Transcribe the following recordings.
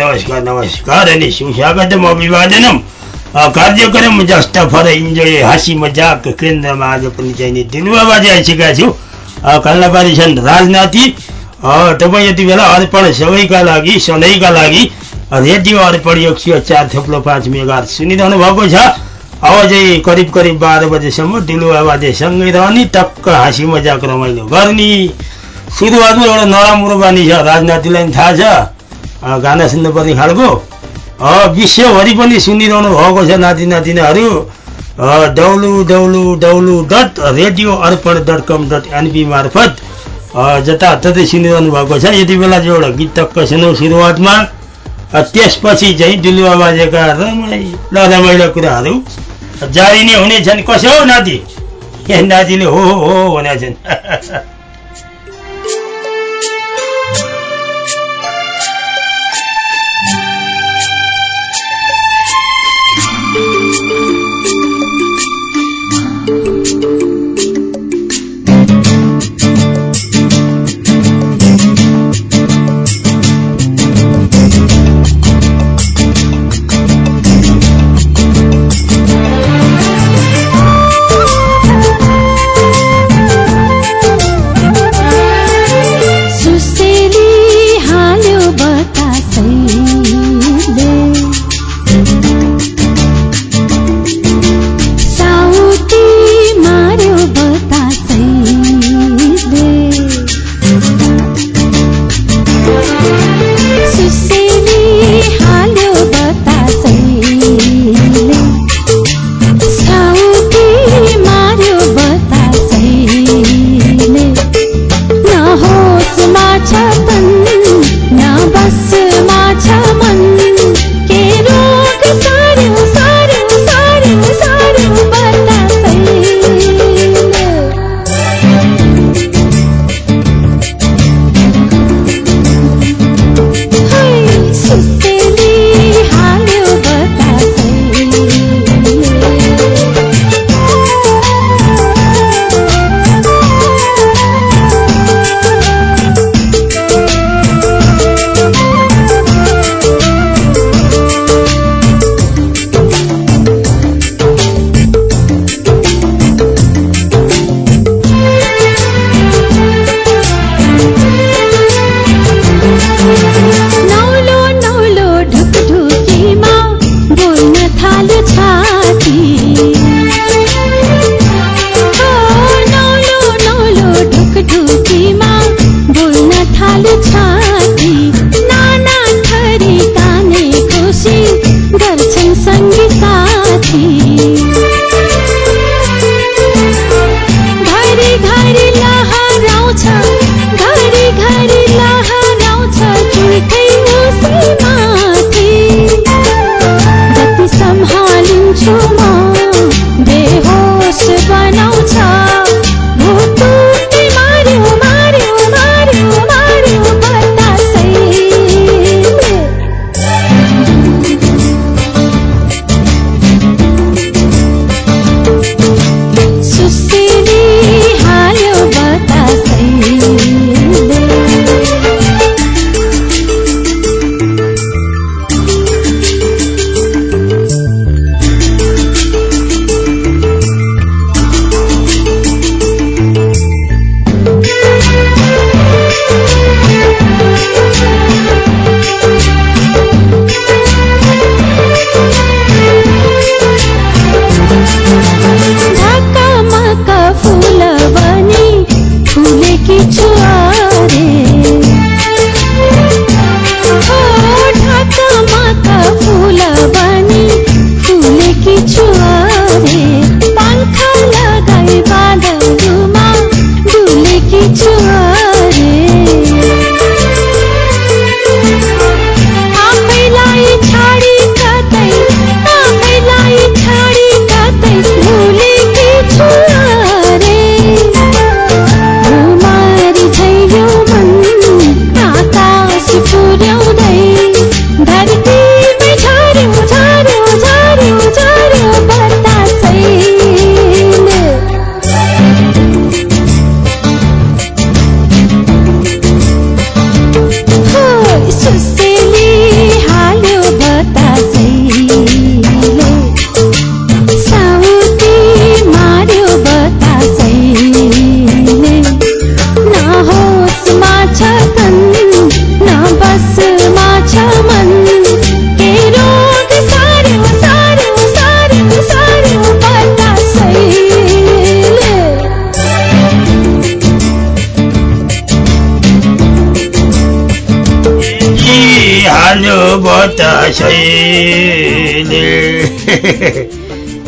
नमस्कार नमस्कार अ, कार्यक्रम जस्ट फर इन्जोय हाँसी मजाक केन्द्रमा आज पनि चाहिने दिलुवाबाजी आइसकेका छु। कल्लाबारी छन् राजनाथी अ, तपाईँ यति बेला अर्पण सबैका लागि सधैँका लागि रेडियो अर्पण एक सय चार थप्लो पाँच मेगा सुनिरहनु भएको छ। चाहिँ करिब करिब बाह्र बजेसम्म दिलुवाबाजी सँगै रहने टक्क हाँसी मजाक रमाइलो गर्ने। सुरुवातमा एउटा नराम्रो बानी छ राजनातिलाई पनि थाहा छ। गाना सुन्नुपर्ने खालको। विश्वभरि पनि सुनिरहनु भएको छ नाति नातिनाहरू। W W W dot radio Arpan dot com dot NP मार्फत जताततै सुनिरहनु भएको छ। यति बेला चाहिँ एउटा गीत टक्क सुनौ सुरुवातमा। त्यसपछि चाहिँ दिलुवा बाजेका रमाइलो रमाइलो कुराहरू जारी नै हुनेछन्। कसो हो नाति? ए नातिले हो हो भनेका छन्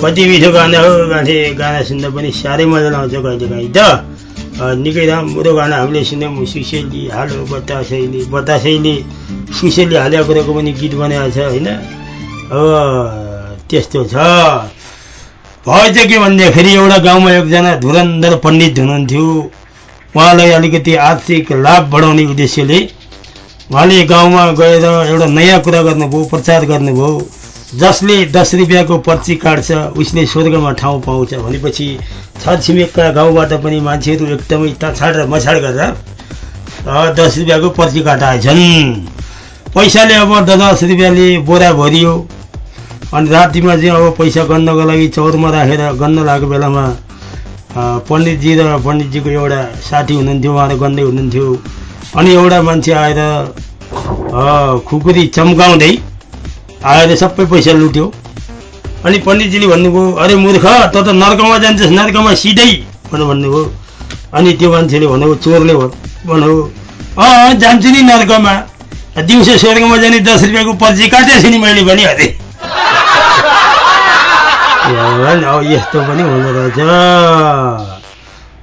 कति मिठो गाना हो गाँथे गाना सुन्दा पनि साह्रै मजा आउँछ कहिले काहीँ। त निकै राम्रो गाना हामीले सुन्यौँ सुसेली हालो बतासैले बतासैले। सुसेली हालेको कुरोको पनि गीत बनाएको छ होइन? अब त्यस्तो छ। भयो चाहिँ के भन्दाखेरि एउटा गाउँमा एकजना धुरन्धर पण्डित हुनुहुन्थ्यो। उहाँलाई अलिकति आर्थिक लाभ बढाउने उद्देश्यले उहाँले गाउँमा गएर एउटा नयाँ कुरा गर्नुभयो प्रचार गर्नुभयो। जसले दस रुपियाँको पर्ची काट्छ उसले स्वर्गमा ठाउँ पाउँछ भनेपछि छरछिमेकका गाउँबाट पनि मान्छेहरू एकदमै तछाड र मछाड गरेर दस रुपियाँको पर्ची काटाएछन् पैसाले अब दस रुपियाँले बोरा भरियो। अनि रातिमा चाहिँ अब पैसा गन्नको लागि चौरमा राखेर गन्न लागेको बेलामा पण्डितजी र पण्डितजीको एउटा साथी हुनुहुन्थ्यो उहाँहरू गन्दै हुनुहुन्थ्यो। अनि एउटा मान्छे आएर खुकुरी चम्काउँदै आएर सबै पैसा लुट्यो। अनि पण्डितजीले भन्नुभयो अरे मूर्ख त त नर्कमा जान्छस् नर्कमा सिधै भनेर भन्नुभयो। अनि त्यो मान्छेले भन्नुभयो चोरले भन्नुभयो अँ जान्छु नि नर्कमा। दिउँसो स्वर्गमा जाने दस रुपियाँको पर्ची काटेको छु नि मैले भनिहालेँ अब यस्तो पनि हुँदो रहेछ।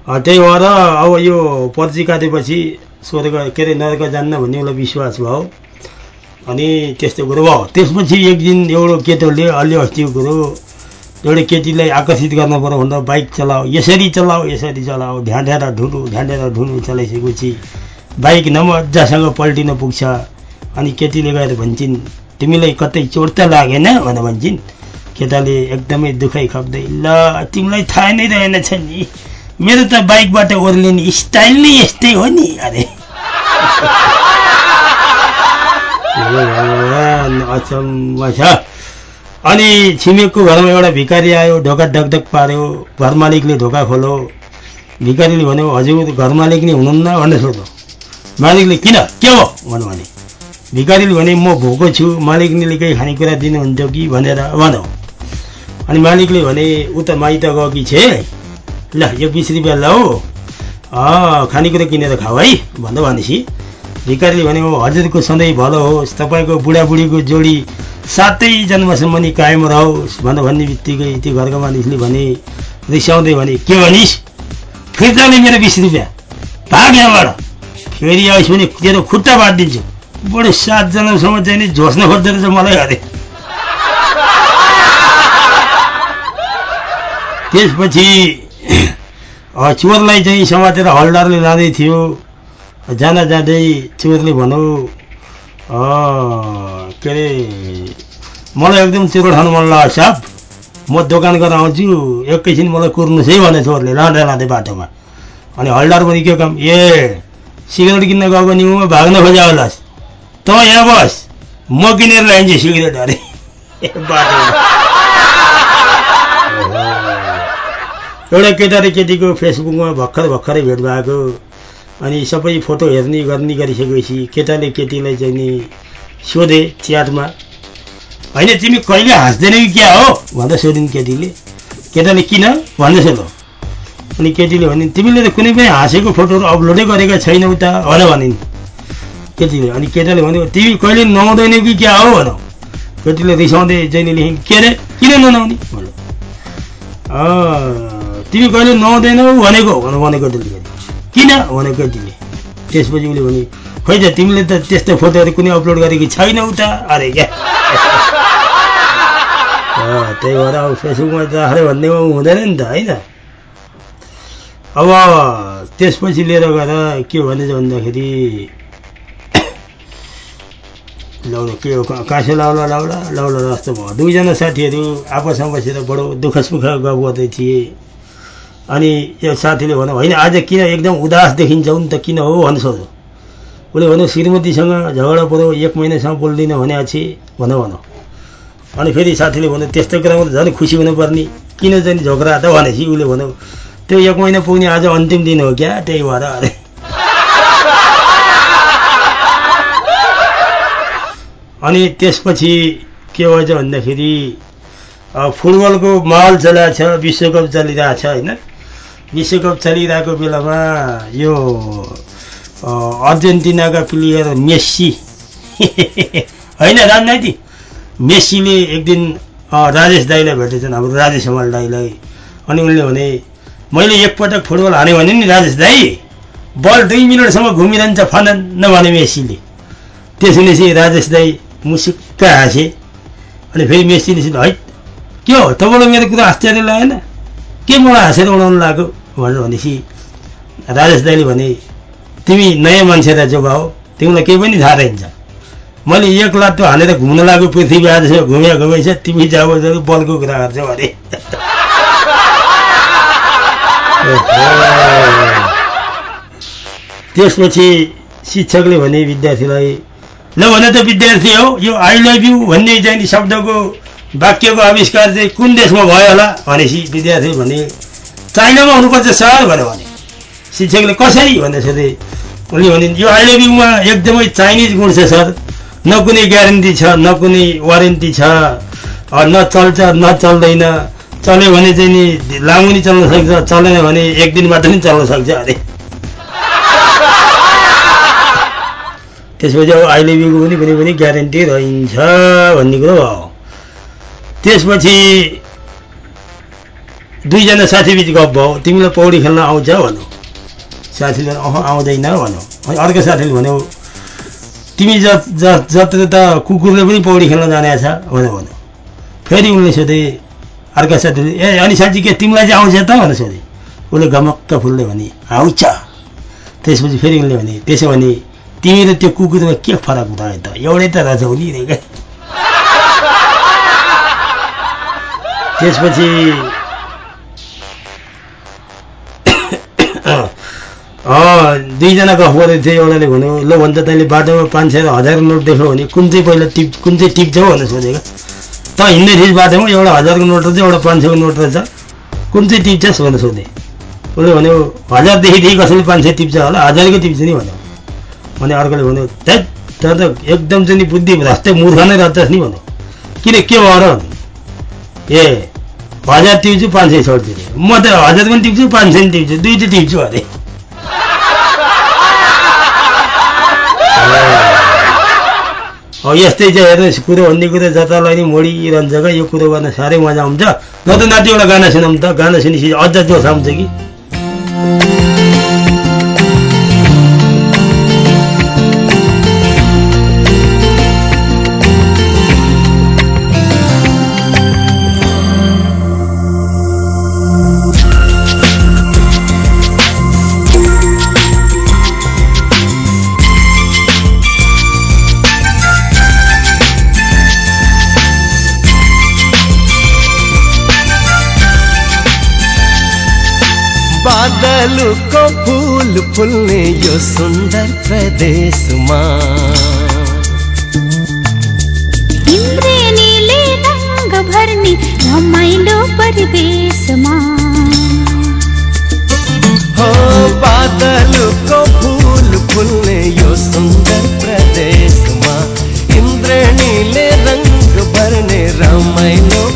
त्यही भएर अब यो पर्ची काटेपछि स्वर्ग के अरे नर्क जान्न भन्ने एउटा विश्वास भयो। अनि त्यस्तो कुरो भयो। त्यसपछि एक दिन एउटा केटोले अलि अस्तिको कुरो एउटा केटीलाई आकर्षित गर्न पऱ्यो भन्दा बाइक चलाऊ यसरी चलाऊ यसरी चलाऊ ढ्याँढेर ढुलु ढ्याँढेर ढुलु चलाइसकेपछि बाइक नमजासँग पल्टिन पुग्छ। अनि केटीले गएर भन्छन् तिमीलाई कतै चोट त लागेन? भनेर भन्छन्। केटाले एकदमै दुखाइ खप्दै ल तिमीलाई थाहा नै रहेनछ नि। मेरो त बाइकबाट ओर्लिने स्टाइल नै यस्तै हो नि अरे। अचम्म छ। अनि छिमेकको घरमा एउटा भिकारी आयो ढोका ढकढक पार्यो घर मालिकले ढोका खोलो। भिकारीले भन्यो हजुर घर मालिक नै हुनुहुन्न भनेर सोध्यो। मालिकले किन? के हो? भन्नु भने भिकारीले भने म भोको छु मालिकले केही खानेकुरा दिनुहुन्थ्यो कि? भनेर भनौँ अनि मालिकले भने उता माइत गयो कि छे? ल यो बिस रुपियाँ ल खानेकुरा किनेर खाऊ है भन्दा भनेपछि। भिकारीले भने हजुरको सधैँ भलो होस् तपाईँको बुढाबुढीको जोडी सातै जन्मसम्म नि कायम रहोस् भनेर भन्ने बित्तिकै त्यो घरको मानिसले भने रिसाउँदै भने के भनिस्? फिर्ताले मेरो बिस रुपियाँ। भाग यहाँबाट। फेरि आइस भने तेरो खुट्टा बाँधिदिन्छु बडो सातजनासम्म चाहिँ नि झोस्न खोज्दो रहेछ मलाई अरे। त्यसपछि चोरलाई चाहिँ समातेर हलदारले लाँदै थियो। जाँदा जाँदै चोरले भनौँ के अरे मलाई एकदम चोर ठाउँ मन लाग्यो साप म दोकान गरेर आउँछु एकैछिन मलाई कुर्नुहोस् है भने चोरले लाँदै लाँदै बाटोमा। अनि हलदार पनि के काम ए सिगरेट किन्न गएको नि म भाग्न खोजा होलास् त यहाँ बस म किनेर ल्याइन्छु सिगरेट अरे। बाटोमा। एउटा केटा र केटीको फेसबुकमा भर्खर भर्खरै भेट भएको अनि सबै फोटो हेर्ने गर्ने गरिसकेपछि केटाले केटीलाई चाहिँ नि सोधे च्याटमा। होइन तिमी कहिले हाँस्दैनौ कि क्या हो? भन्दा सोधिन् केटीले। केटाले किन? भन्दै सोध्यो अनि केटीले भने तिमीले त कुनै पनि हाँसेको फोटोहरू अपलोडै गरेका छैनौ त। भनेर भनिन्। केटीले अनि केटाले भन्यो तिमी कहिले नुहाउँदैनौ कि क्या हो? भनौ केटीले रिसाउँदै जहिले लेखेँ के अरे किन ननुहाउने भन्यो। तिमी कहिले नुहाउँदैनौ भनेको भनेको केटीले किन? भनेको केटीले त्यसपछि उसले भने खोइ त तिमीले त त्यस्तो फोटोहरू कुनै अपलोड गरेकी छैनौ त। अरे क्या? त्यही भएर अब फेसबुकमा राखेर भन्नेमा हुँदैन नि त होइन? अब त्यसपछि लिएर गएर के भनेछ भन्दाखेरि लाउला के हो काँसे लाउला लाउला लाउला जस्तो भयो। दुईजना साथीहरू आपसमा बसेर बडो दुःख सुख गफ गर्दै थिए। अनि यो साथीले भन्यो होइन आज किन एकदम उदास देखिन्छौ नि त किन हो भनेर सोध्यो उसले भन्यो श्रीमतीसँग झगडा पऱ्यो एक महिनासम्म बोल्दिनँ भने पछि भन भन अनि फेरि साथीले भन्यो त्यस्तो कुरामा त झन् खुसी हुनुपर्ने किन चाहिँ झगडा त भनेपछि उसले भन्यो त्यो एक महिना पुग्ने आज अन्तिम दिन हो क्या त्यही भएर अरे अनि त्यसपछि के भएछ भन्दाखेरि फुटबलको माहौल चलिरहेको छ विश्वकप चलिरहेको छ होइन विश्वकप चलिरहेको बेलामा यो अर्जेन्टिनाका प्लेयर मेस्सी। होइन राजनैतिक मेस्सीले एक दिन राजेश दाईलाई भेटेछन् हाम्रो राजेश हमाल दाईलाई। अनि उनले भने मैले एकपटक फुटबल हाने भने नि राजेश दाई बल दुई मिनटसम्म घुमिरहन्छ फनन्न भने मेस्सीले। त्यो सुनेपछि राजेश दाई मुसुक्क हाँसे। अनि फेरि मेस्सीले है के हो? तपाईँलाई मेरो कुरा आश्चर्य लागेन? के मलाई हाँसेर उडाउनु लाग्यो भनेर भनेपछि राजेश दाईले भने तिमी नयाँ मान्छे रहेछ भाउ तिमीलाई केही पनि थाहा रहन्छ मैले एक लातो हालेर घुम्न लागेको पृथ्वी आज घुम्या घुमेछ तिमी जाऊ बलको कुरा गर्छौ अरे। त्यसपछि शिक्षकले भने विद्यार्थीलाई ल भने त विद्यार्थी हो यो आई लभ यु भन्ने चाहिँ शब्दको वाक्यको आविष्कार चाहिँ कुन देशमा भयो होला? भनेपछि विद्यार्थीले भने चाइनामा हुनुपर्छ सर भनेर भने। शिक्षकले कसरी भनेर सोधे उनले भने यो युमा एकदमै चाइनिज गुण छ सर। न कुनै ग्यारेन्टी छ न कुनै वारेन्टी छ। न चल्छ न चल्दैन। चल्यो भने चाहिँ नि लामो नि चल्न सक्छ चलेन भने एक दिनबाट पनि चल्न सक्छ अरे। त्यसपछि अब अहिले बिउको पनि कुनै पनि ग्यारेन्टी रहन्छ भन्ने कुरो भयो। त्यसपछि दुईजना साथी बिच गफ भयो। तिमीलाई पौडी खेल्न आउँछ भनौँ साथीले अह आउँदैन भनौँ अनि अर्को साथीले भन्यो तिमी ज जत्र त कुकुरले पनि पौडी खेल्न जाने छ भनेर भन्यो। फेरि उनले सोधे अर्का साथीले ए अनि साथी के तिमीलाई चाहिँ आउँछ त? भनेर सोधे। उसले गमक्क फुल्दै भने आउँछ। त्यसपछि फेरि उनले भने त्यसो भने तिमी र त्यो कुकुरमा के फरक भयो त? एउटै त रहेछौ रे क्या त्यसपछि अँ, दुईजना गफ गरेको थियो एउटाले भन्यो ल भन्छ तैँले बाटोमा पाँच सय हजार नोट देख्यौ भने कुन चाहिँ पहिला टिप कुन चाहिँ टिप्छौ भनेर सोधेको। त हिँड्दै थिएँ बाटोमा एउटा हजारको नोट रहेछ एउटा पाँच सयको नोट रहेछ। कुन चाहिँ टिप्छस् भनेर सोधेँ। उसले भन्यो हजारदेखि कसैले पाँच सय टिप्छ होला हजारको टिप्छ नि भन्यो। भने अर्कोले भन्यो त्यही तर त एकदम चाहिँ नि बुद्धि भ्रष्टै मूर्ख नै रहेछस् नि भन्यो। किन के भयो र। ए हजार टिप्छु पाँच सय अरे म त हजार पनि टिप्छु पाँच सय पनि टिप्छु दुइटै टिप्छु अरे यस्तै चाहिँ हेर्नुहोस् कुरो भन्ने कुरो जतालाई नि मोडिरहन्छ क्या यो कुरो गर्न साह्रै मजा आउँछ। न त नाति एउटा गाना सुनाउँ त गाना सुनेपछि अझ जोस आउँछ कि? बादलको फूल फुल्ने यो सुन्दर प्रदेशमा। इन्द्रेणीले रङ्ग भर्ने रमाइलो परिवेशमा। हो बादलको फूल फुल्ने यो सुन्दर प्रदेशमा। इन्द्रणीले रङ्ग भर्ने रमाइलो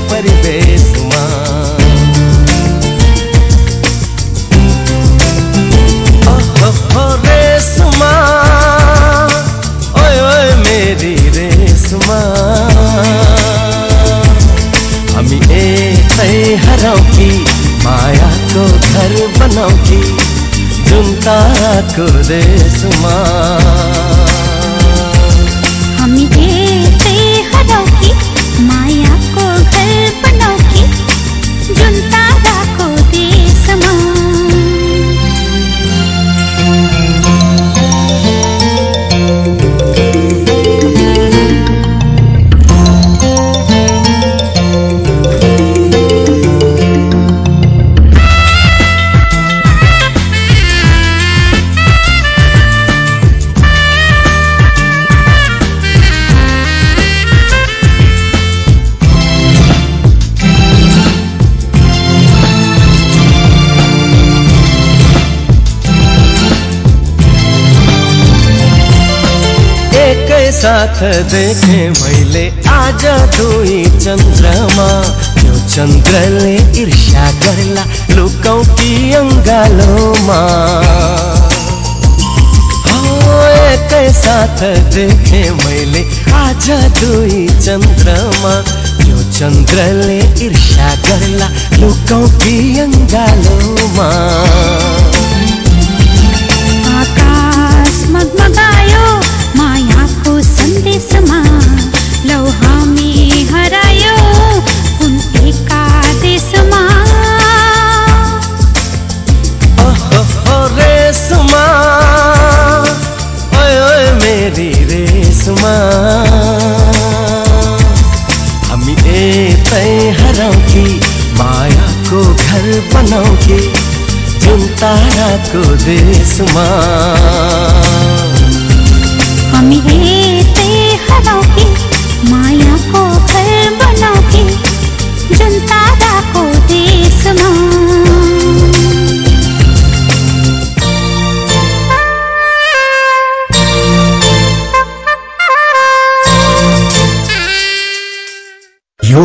साथ देखे मैले आज दुई चन्द्रमा। यो चन्द्रले ईर्ष्या गर्ला लुकौँ कि अङ्गालोमा एकै साथ देखे मैले आज दुई चन्द्रमा। यो चन्द्रले ईर्ष्या गर्ला लुकौँ कि अङ्गालोमा। आकाश मगमगायो घर बनाऊ कि जुन ताराको देशमा। हामी यतै हराउँ कि मायाको घर बनाऊ कि जुन ताराको देशमा।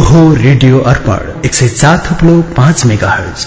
हो रेडियो अर्पण एक सौ चार थुप्लो पाँच मेगा हर्ज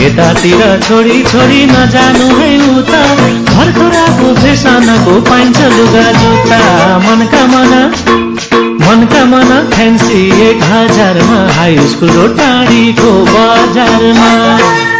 यतातिर छोडी छोडी नजानु है उता। भर्खराको फेसनको पाइन्छ लुगा जुत्ता। मनका मना मनका मना फ्यान्सी एक हजारमा। हाई स्कुल र टाढीको बजारमा।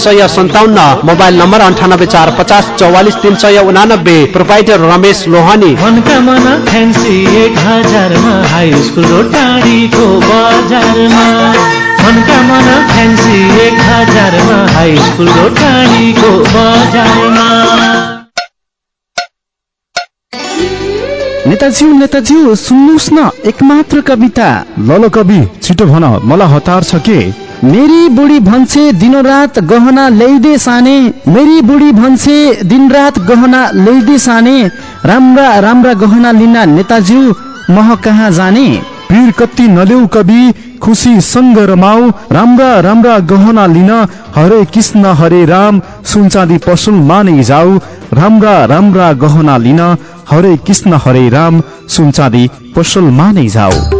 सय सन्ताउन्न मोबाइल नम्बर अन्ठानब्बे चार पचास चौवालिस तिन सय उनानब्बे प्रोपाइटर रमेश लोहानी। हाई टाढीको बजारमा। नेताज्यू नेताज्यू सुन्नुहोस् न एकमात्र कविता। ल ल कवि छिटो भन मलाई हतार छ के? मेरी बुढी भन्छे दिनरात गहना ल्याइदे साने मेरी बुढी भन्छे दिनरात गहना ल्याइदे साने राम्रा राम्रा गहना लिन नेताज्यू मह कहाँ जाने? पीर कति नलेउ कवि खुसी सङ्ग रमाऊ राम्रा राम्रा गहना लिन हरे कृष्ण हरे राम सुनचाँदी पसुल माने जाऊ राम्रा राम्रा गहना लिन हरे कृष्ण हरे राम सुनचाँदी पसल माने जाऊ।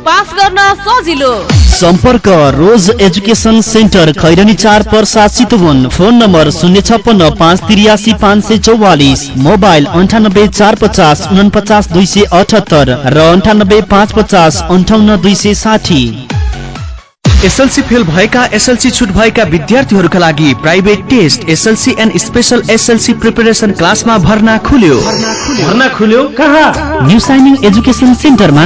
पास गर्न सजिलो। सम्पर्क रोज एजुकेसन सेन्टर खैरनी चार पर्सा चितवन। फोन नम्बर शून्य छप्पन्न पाँच त्रियासी पाँच सय चौवालिस। मोबाइल अन्ठानब्बे चार पचास उनपचास दुई सय अठहत्तर र अन्ठानब्बे पाँच पचास अन्ठाउन्न दुई सय साठी। एसएलसी फेल भएका एसएलसी छुट भएका विद्यार्थीहरूका लागि private test SLC and special SLC preparation क्लासमा भर्ना खुल्यो। भर्ना खुल्यो? कहाँ? न्यू साइनिङ एजुकेसन सेन्टरमा।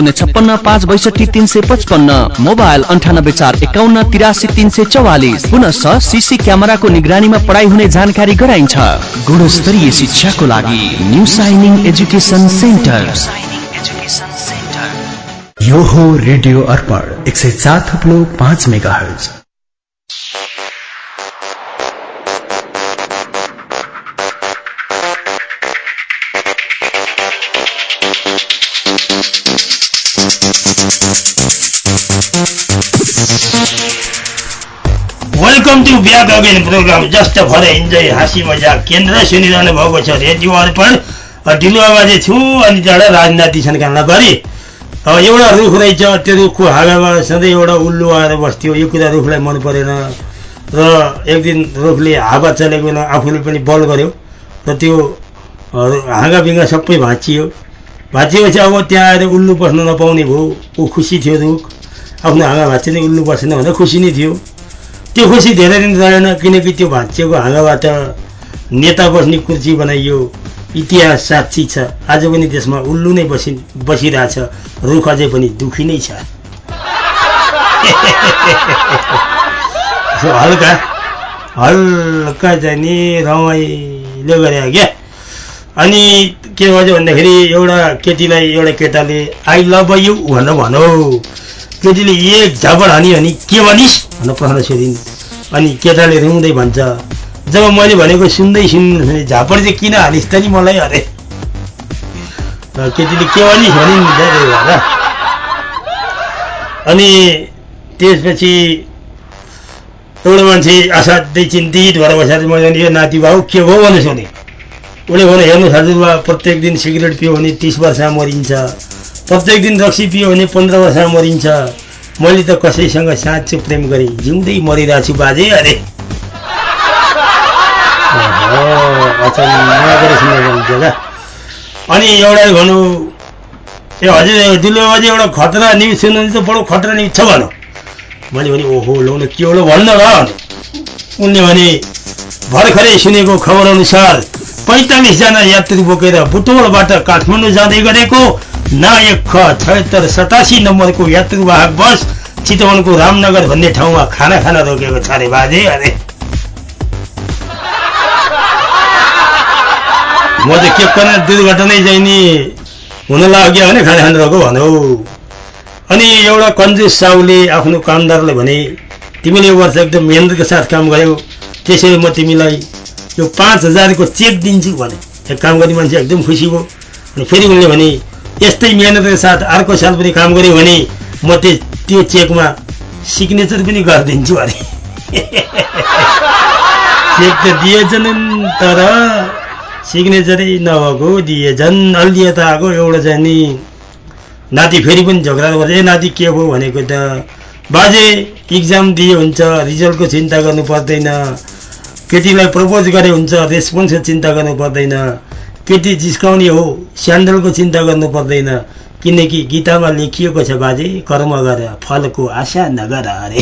शून्य छप्पन्न पाँच बैसठी तिन सय पचपन्न मोबाइल अन्ठानब्बे चार एकाउन्न तिरासी तिन सय चौवालिस पुनश सिसी क्यामेराको निगरानीमा पढाइ हुने जानकारी गराइन्छ। गुणस्तरीय शिक्षाको लागि न्यू साइनिङ एजुकेसन सेन्टर। यो हो रेडियो अर्पण एक सय चार थप्लो पाँच megahertz welcome to back again programme just for enjoy हाँसी मजाक केन्द्र सुनिरहनु भएको छ रेडियो अर्पण ढिलो आवाजै छु अनि त्यहाँबाट राजनाति छन् कान्ना गरी अब एउटा रुख रहेछ त्यो रुखको हाँगामा सधैँ एउटा उल्लु आएर बस्थ्यो यो कुरा रुखलाई मन परेन र एक दिन रुखले हावा चलेको बेला आफूले पनि बल गर्यो र त्यो अ, हाँगाबिङ्गा सबै भाँचियो भाँचिएपछि अब त्यहाँ आएर उल्लु बस्न नपाउने भयो ऊ खुसी थियो रुख आफ्नो हाँगा भाँच्यो नि उल्लु बसेन भनेर खुसी नै थियो। त्यो खुसी धेरै दिन रहेन किनकि त्यो भाँचिएको हाँगाबाट नेता बस्ने कुर्सी बनाइयो इतिहास साक्षी छ। आज पनि त्यसमा उल्लु नै बसि बसिरहेछ। रुख अझै पनि दुखी नै छ। हल्का हल्का चाहिँ नि रमाइलो गरे क्या। अनि के भन्छ भन्दाखेरि एउटा केटीलाई एउटा केटाले आई लभ यु भनेर भनौ केटीले एक झापड हानी भने के भनिस्? भनेर प्रश्न सोधिन् अनि केटाले रुँदै भन्छ जब मैले भनेको सुन्दै सुन्नु झापड चाहिँ किन हालिस् त नि मलाई? अरे। केटीले के भनिस्? भनिन्। भएर। अनि त्यसपछि एउटा मान्छे असाध्यै चिन्तित भएर बसेर मैले यो नाति भाउ के भयो भनेर सोधेँ। उसले भने हेर्नुहोस् हजुरबा प्रत्येक दिन सिगरेट पियो भने तिस वर्षमा मरिन्छ। प्रत्येक दिन रक्सी पियो भने पन्ध्र वर्षमा मरिन्छ। मैले त कसैसँग साँचो प्रेम गरेँ। जिउँदै मरिरहेको छु बाजे अरे। अनि एउटा भनौँ ए हजुर दुलो बाजे एउटा खतरा न्युज त बडो खतरा न्युज छ भनौँ। मैले भने ओहो लौ के एउटा भन्न र उनले भने भर्खरै सुनेको खबर अनुसार पैँतालिसजना यात्रु बोकेर बुटोलबाट काठमाडौँ जाँदै गरेको नायक ख छयत्तर सतासी नम्बरको यात्रुवाहक बस चितवनको रामनगर भन्ने ठाउँमा खाना खान रोकेको छ। अरे बाजे अरे। म त के गर्न दुर्घटनै चाहिँ नि हुन लाग्यो भने खाना खान रोको भनौ अनि एउटा कन्जुस साउले आफ्नो कामदारलाई भने तिमीले यो वर्ष एकदम मेहनतको साथ काम गर्यौ त्यसैले म तिमीलाई यो पाँच हजारको चेक दिन्छु भने एक काम गर्ने मान्छे एकदम खुसी भयो। अनि फेरि उनले भने यस्तै मेहनतको साथ अर्को साल पनि काम गऱ्यो भने म त्यो त्यो चेकमा सिग्नेचर पनि गरिदिन्छु अरे चेक त दिएछन् तर सिग्नेचरै नभएको दिएछन् अलि यता आएको एउटा चाहिँ नि नाति फेरि पनि झगडा गर्छ। ए नाति के भयो? भनेको त बाजे इक्जाम दिए हुन्छ रिजल्टको चिन्ता गर्नु पर्दैन। केटीलाई प्रपोज गरे हुन्छ रेस्पोन्सको चिन्ता गर्नु पर्दैन। केटी जिस्काउने हो स्यान्डलको चिन्ता गर्नु पर्दैन। किनकि गीतामा लेखिएको छ बाजे कर्म गर फलको आशा नगर अरे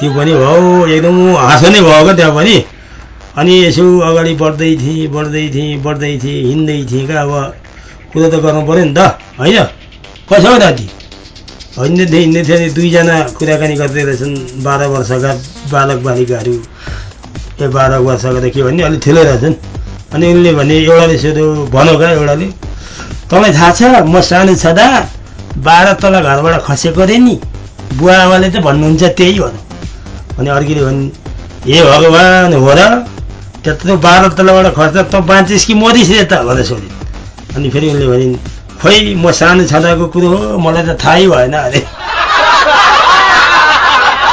त्यो पनि भयो एकदम हाँसो नै भयो क्या त्यहाँ पनि। अनि यसो अगाडि बढ्दै थिएँ बढ्दै थिएँ बढ्दै थिएँ हिँड्दै थिएँ क्या अब। कुरो त गर्नु पऱ्यो नि त होइन? कसो हो नाति हिँड्दै थिएँ अनि दुईजना कुराकानी गर्दै रहेछन् बाह्र वर्षका बालक बालिकाहरू। ए बाह्र वर्षका त के भन्ने अलिक ठुलै रहेछन्। अनि उनले भने एउटाले सोध्यो भनौ क्या एउटाले। तँलाई थाहा छ म सानो छँदा बाह्र तल घरबाट खसेको रे नि। बुवा आमाले त भन्नुहुन्छ त्यही भनौँ अनि अर्कीले भन् हे भगवान् हो र। त्यत्रो बाह्र तलबाट खस्दा त बाँचिस् कि मरिस् रे त भनेर सोधिन् अनि फेरि उनले भनिन् खोइ म सानो छँदाको कुरो हो मलाई त थाहै भएन अरे।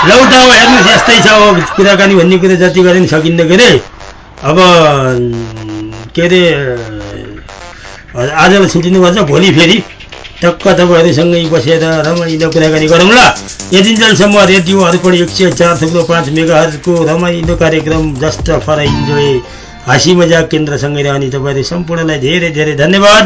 लौ त अब हेर्नुहोस् यस्तै छ अब कुराकानी भन्ने कुरो जति गरे पनि सकिन्न के अरे अब के अरे आजलाई छुट्टिनुपर्छ भोलि फेरि। टक्क तपाईँहरूसँगै बसेर रमाइलो कुराकानी गरौँ ल। यति जेलसम्म रेडियो अर्पण एक सय चार थुप्रो पाँच मेगाहरूको रमाइलो कार्यक्रम जस्ट फर इन्जोय। हाँसी मजाक केन्द्रसँगै रहने तपाईँहरू सम्पूर्णलाई धेरै धेरै धन्यवाद।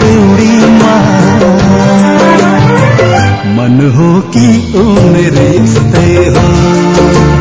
अनहोकी उम्र रिश्ते हो।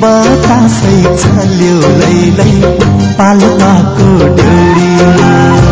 बतासै चल्यो लैलै पाल्पाको डोरीमा